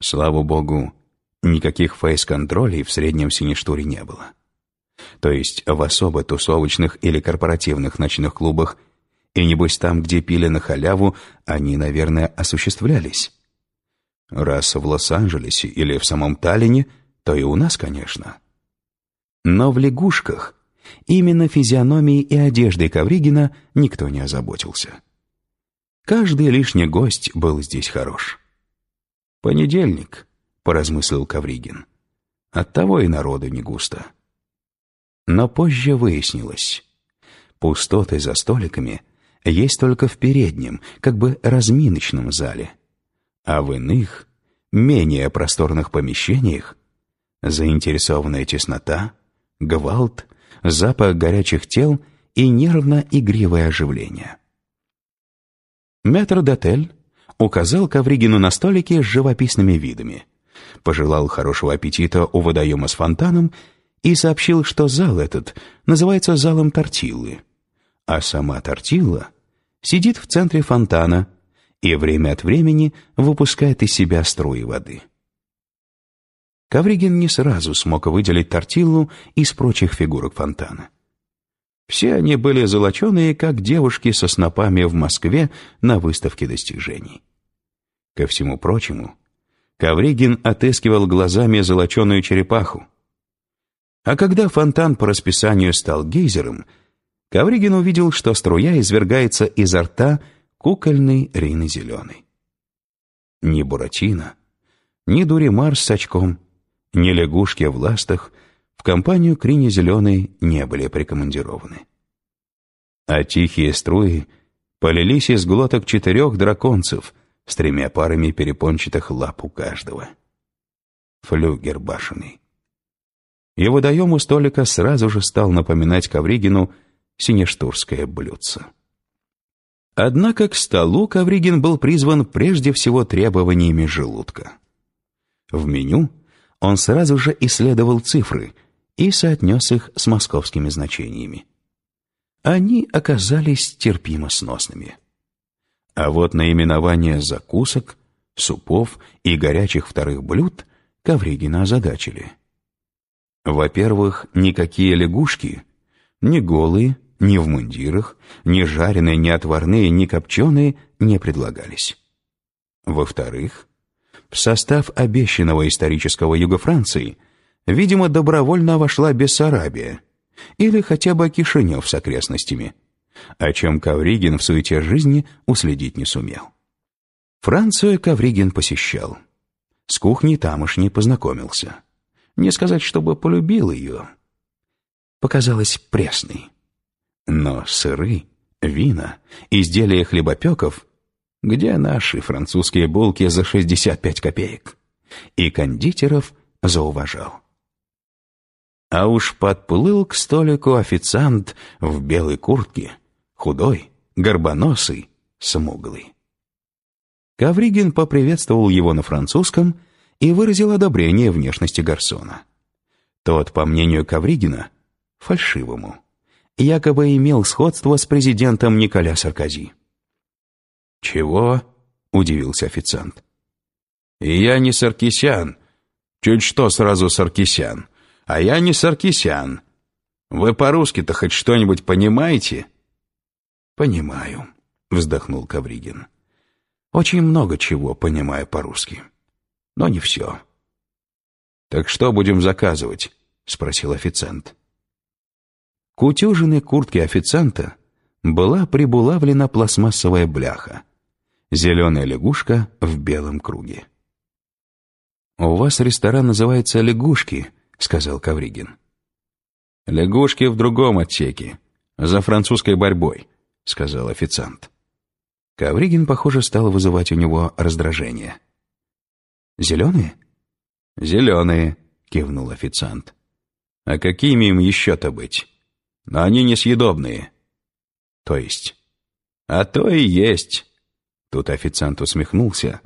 Слава богу, никаких фейс-контролей в среднем синештуре не было. То есть в особо тусовочных или корпоративных ночных клубах и небось там, где пили на халяву, они, наверное, осуществлялись. Раз в Лос-Анджелесе или в самом Таллине, то и у нас, конечно. Но в лягушках именно физиономией и одеждой Ковригина никто не озаботился. Каждый лишний гость был здесь хорош. «Понедельник», — поразмыслил Ковригин. «Оттого и народу не густо». Но позже выяснилось. Пустоты за столиками есть только в переднем, как бы разминочном зале. А в иных, менее просторных помещениях заинтересованная теснота, гвалт, запах горячих тел и нервно-игривое оживление. Метр Дотель указал Ковригину на столике с живописными видами, пожелал хорошего аппетита у водоема с фонтаном и сообщил, что зал этот называется залом Тортиллы, а сама Тортилла сидит в центре фонтана и время от времени выпускает из себя струи воды. Ковригин не сразу смог выделить Тортиллу из прочих фигурок фонтана. Все они были золоченые, как девушки со снопами в Москве на выставке достижений. Ко всему прочему, Ковригин отыскивал глазами золоченую черепаху, а когда фонтан по расписанию стал гейзером, Ковригин увидел, что струя извергается изо рта кукольной Рины Зеленой. Ни Буратино, ни Дуримар с очком, ни лягушки в ластах в компанию к Рине Зеленой не были прикомандированы. А тихие струи полились из глоток четырех драконцев с тремя парами перепончатых лап у каждого. Флюгер башенный. И водоем у столика сразу же стал напоминать Ковригину синештурское блюдце. Однако к столу Ковригин был призван прежде всего требованиями желудка. В меню он сразу же исследовал цифры и соотнес их с московскими значениями. Они оказались терпимо сносными. А вот наименования закусок, супов и горячих вторых блюд Ковригина озадачили. Во-первых, никакие лягушки, ни голые, ни в мундирах, ни жареные, ни отварные, ни копченые не предлагались. Во-вторых, в состав обещанного исторического юга Франции, видимо, добровольно вошла Бессарабия или хотя бы Кишинев с окрестностями, о чем Ковригин в суете жизни уследить не сумел. Францию Ковригин посещал. С кухней тамошней познакомился. Не сказать, чтобы полюбил ее. Показалось пресной. Но сыры, вина, изделия хлебопеков, где наши французские булки за 65 копеек, и кондитеров зауважал. А уж подплыл к столику официант в белой куртке, худой, горбоносый, смуглый. Ковригин поприветствовал его на французском и выразил одобрение внешности Гарсона. Тот, по мнению Ковригина, фальшивому, якобы имел сходство с президентом Николя Саркози. «Чего?» — удивился официант. «И я не Саркисян. Чуть что сразу Саркисян. А я не Саркисян. Вы по-русски-то хоть что-нибудь понимаете?» «Понимаю», — вздохнул Ковригин. «Очень много чего понимаю по-русски» но не все. «Так что будем заказывать?» — спросил официант. К утюженной куртке официанта была прибулавлена пластмассовая бляха. Зеленая лягушка в белом круге. «У вас ресторан называется «Лягушки», — сказал Кавригин. «Лягушки в другом отсеке, за французской борьбой», — сказал официант. Кавригин, похоже, стал вызывать у него раздражение. «Зеленые?» «Зеленые», — кивнул официант. «А какими им еще-то быть? Но они несъедобные». «То есть?» «А то и есть». Тут официант усмехнулся.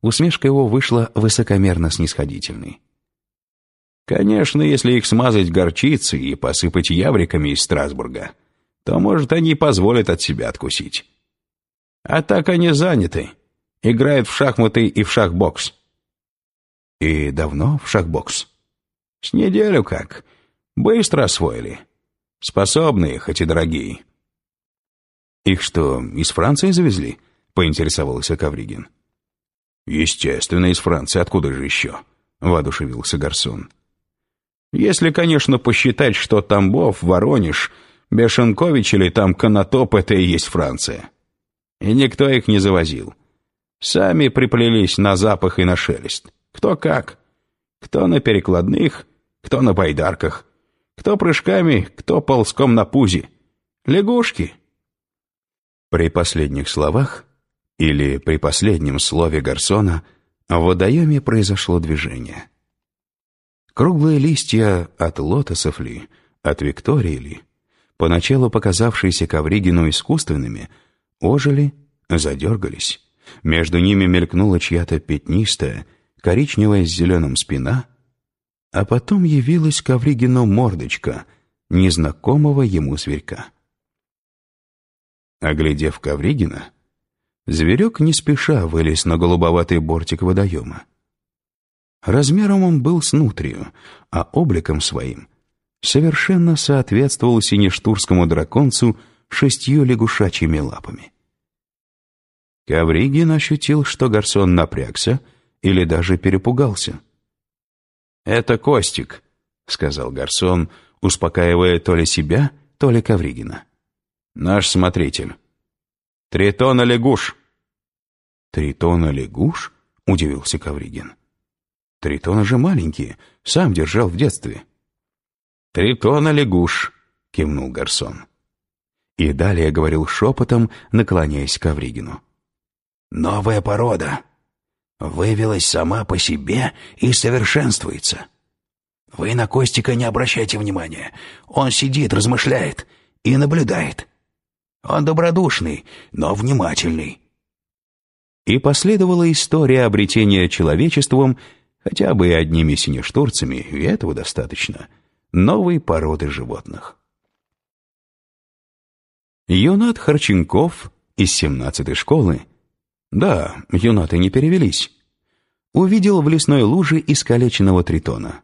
Усмешка его вышла высокомерно снисходительной. «Конечно, если их смазать горчицей и посыпать явриками из Страсбурга, то, может, они позволят от себя откусить. А так они заняты, играют в шахматы и в шахбокс. «И давно в шахбокс?» «С неделю как. Быстро освоили. Способные, хоть и дорогие». «Их что, из Франции завезли?» — поинтересовался Кавригин. «Естественно, из Франции. Откуда же еще?» — воодушевился Гарсон. «Если, конечно, посчитать, что Тамбов, Воронеж, Бешенкович или там Конотоп — это и есть Франция. И никто их не завозил. Сами приплелись на запах и на шелест. Кто как. Кто на перекладных, кто на байдарках, кто прыжками, кто ползком на пузе. Лягушки». При последних словах или при последнем слове Гарсона в водоеме произошло движение. Круглые листья от лотосов ли, от Виктории ли, поначалу показавшиеся Ковригину искусственными, ожили, задергались. Между ними мелькнула чья-то пятнистая, коричневая с зеленым спина, а потом явилась Ковригину мордочка незнакомого ему зверька. Оглядев Ковригина, Зверек не спеша вылез на голубоватый бортик водоема. Размером он был с нутрию, а обликом своим совершенно соответствовал синештурскому драконцу шестью лягушачьими лапами. Ковригин ощутил, что Гарсон напрягся или даже перепугался. «Это Костик», — сказал Гарсон, успокаивая то ли себя, то ли Ковригина. «Наш смотритель». «Тритона лягуш». «Тритона лягуш?» — удивился Ковригин. «Тритона же маленькие, сам держал в детстве». «Тритона лягуш», — кивнул Гарсон. И далее говорил шепотом, наклоняясь к Ковригину. «Новая порода. Вывелась сама по себе и совершенствуется. Вы на Костика не обращайте внимания. Он сидит, размышляет и наблюдает. Он добродушный, но внимательный. И последовала история обретения человечеством, хотя бы и одними синештурцами, и этого достаточно, новой породы животных. Юнат Харченков из 17-й школы, да, юнаты не перевелись, увидел в лесной луже искалеченного тритона,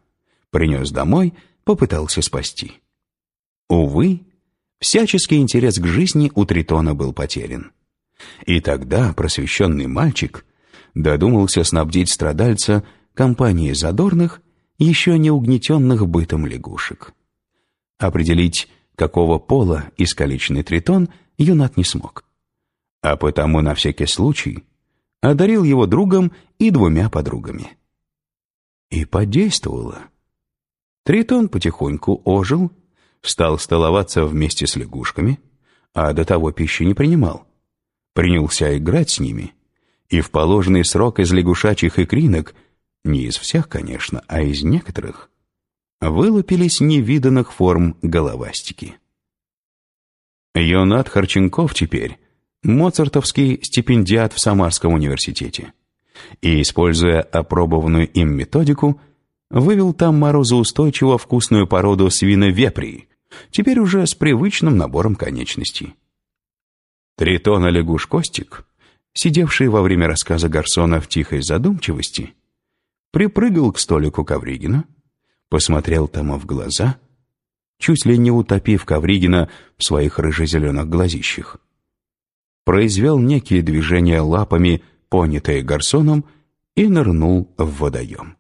принес домой, попытался спасти. Увы, всяческий интерес к жизни у Тритона был потерян. И тогда просвещенный мальчик додумался снабдить страдальца компанией задорных, еще не угнетенных бытом лягушек. Определить, какого пола искалеченный Тритон, юнат не смог. А потому на всякий случай одарил его другом и двумя подругами. И подействовало. Тритон потихоньку ожил, стал столоваться вместе с лягушками, а до того пищи не принимал. Принялся играть с ними, и в положенный срок из лягушачьих икринок, не из всех, конечно, а из некоторых, вылупились невиданных форм головастики. Йонат Харченков теперь моцартовский стипендиат в Самарском университете и, используя опробованную им методику, вывел там морозоустойчиво вкусную породу свиновеприи, теперь уже с привычным набором конечностей. Тритона лягуш Костик, сидевший во время рассказа Гарсона в тихой задумчивости, припрыгал к столику Ковригина, посмотрел тому в глаза, чуть ли не утопив Ковригина в своих рыжезеленых глазищах, произвел некие движения лапами, понятые Гарсоном, и нырнул в водоем.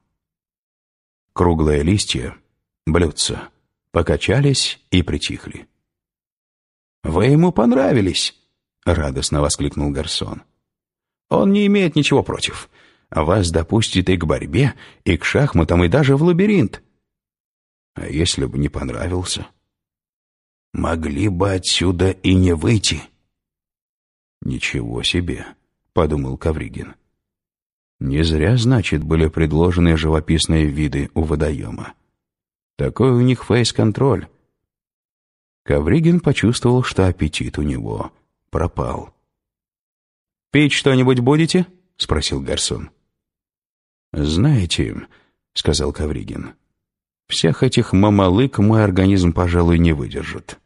Круглые листья, блюдца, покачались и притихли. «Вы ему понравились!» — радостно воскликнул Гарсон. «Он не имеет ничего против. Вас допустит и к борьбе, и к шахматам, и даже в лабиринт. А если бы не понравился?» «Могли бы отсюда и не выйти». «Ничего себе!» — подумал Кавригин. Не зря, значит, были предложены живописные виды у водоема. Такой у них фейс-контроль. Ковригин почувствовал, что аппетит у него пропал. «Пить что-нибудь будете?» — спросил Гарсон. «Знаете», — сказал Ковригин, — «всех этих мамалык мой организм, пожалуй, не выдержит.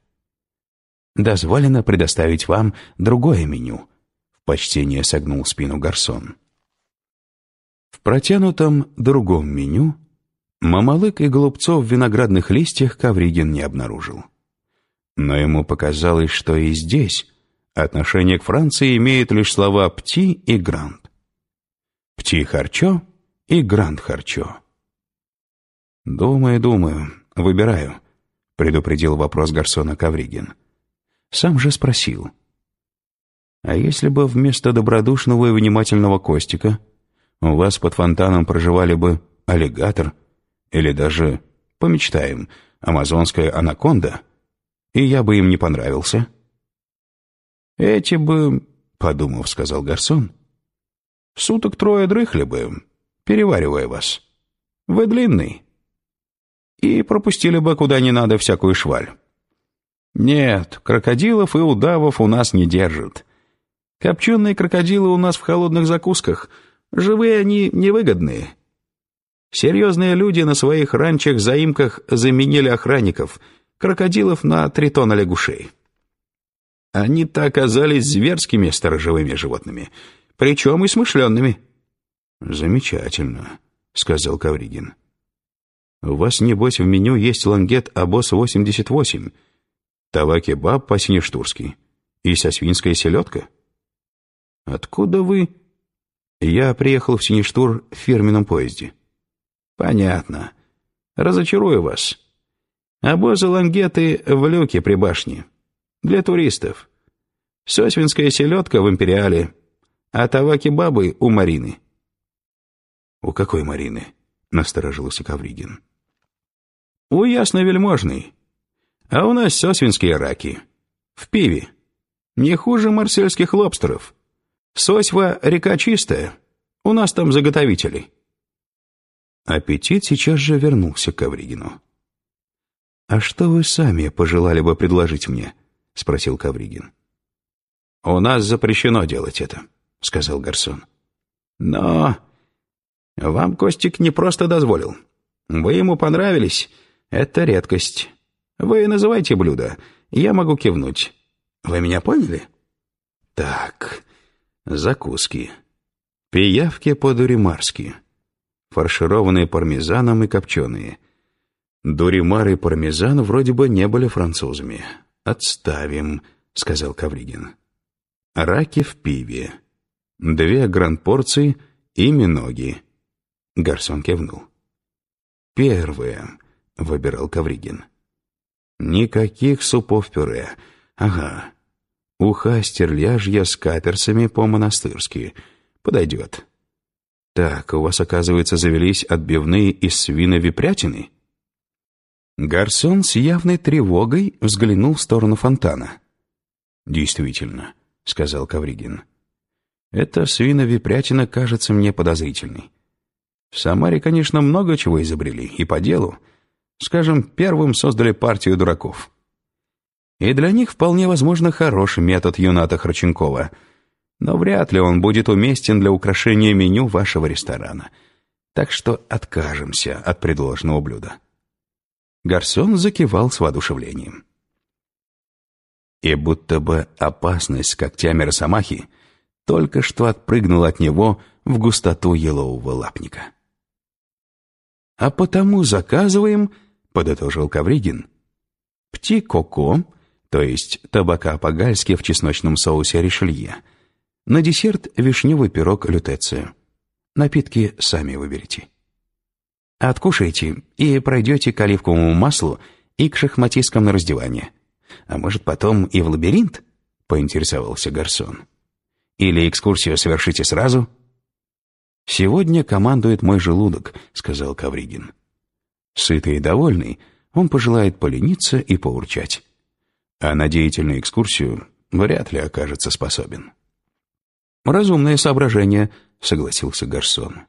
Дозволено предоставить вам другое меню», — в почтение согнул спину Гарсон. протянутом другом меню мамалык и голубцов в виноградных листьях Ковригин не обнаружил. Но ему показалось, что и здесь отношение к Франции имеет лишь слова «пти» и «грант». «Пти харчо» и «грант харчо». «Думаю, думаю, выбираю», — предупредил вопрос Гарсона Ковригин. Сам же спросил. «А если бы вместо добродушного и внимательного Костика у вас под фонтаном проживали бы аллигатор или даже, помечтаем, амазонская анаконда, и я бы им не понравился?» «Эти бы, — подумав, — сказал Гарсон, — суток трое дрыхли бы, переваривая вас. Вы длинный, и пропустили бы куда не надо всякую шваль. Нет, крокодилов и удавов у нас не держат. Копченые крокодилы у нас в холодных закусках, живые они невыгодные. Серьезные люди на своих ранчах-заимках заменили охранников, крокодилов на три тонна лягушей. Они-то оказались зверскими сторожевыми животными, причем и смышленными. «Замечательно», — сказал Кавригин. У вас, небось, в меню есть лангет Абос-88, таваки-баб по-синештурски и сосвинская селедка? Откуда вы? Я приехал в Синештур в фирменном поезде. Понятно. Разочарую вас. Обозы-лангеты в люке при башне. Для туристов. Сосвинская селедка в Империале, а таваки-бабы у Марины. «У какой Марины?» — насторожился Кавригин. У ясновельможный. А у нас сосвинские раки. В пиве. Не хуже марсельских лобстеров. Сосьва — река чистая. У нас там заготовители. Аппетит сейчас же вернулся к Ковригину. «А что вы сами пожелали бы предложить мне?» — спросил Ковригин. «У нас запрещено делать это», — сказал Гарсон. «Но вам Костик не просто дозволил. Вы ему понравились, это редкость. Вы называйте блюдо, я могу кивнуть. Вы меня поняли? Так, закуски. Пиявки по-дуримарски. Фаршированные пармезаном и копченые. Дуримар и пармезан вроде бы не были французами. «Отставим», — сказал Кавригин. «Раки в пиве. Две гранд-порции и миноги». Гарсон кивнул. «Первое выбирал Ковригин. Никаких супов-пюре. Ага. Уха стерляжья с каперсами по-монастырски. Подойдет. Так, у вас, оказывается, завелись отбивные из свиновипрятины? Гарсон с явной тревогой взглянул в сторону фонтана. «Действительно», — сказал Ковригин. «Эта свиновипрятина кажется мне подозрительной. В Самаре, конечно, много чего изобрели, и по делу, Скажем, первым создали партию дураков. И для них вполне возможно хороший метод Юната Храченкова, но вряд ли он будет уместен для украшения меню вашего ресторана. Так что откажемся от предложенного блюда. Гарсон закивал с воодушевлением. И будто бы опасность с когтями росомахи только что отпрыгнула от него в густоту елового лапника. А потому заказываем — подытожил Кавригин. «Пти-коко, то есть табака по-гальски в чесночном соусе ришелье. На десерт вишневый пирог лютецию. Напитки сами выберите. Откушайте и пройдете к оливковому маслу и к шахматисткам на раздевание. А может, потом и в лабиринт?» — поинтересовался Гарсон. «Или экскурсию совершите сразу?» «Сегодня командует мой желудок», — сказал Кавригин. Сытый и довольный, он пожелает полениться и поурчать. А на деятельную экскурсию вряд ли окажется способен. «Разумное соображение», — согласился Гарсон.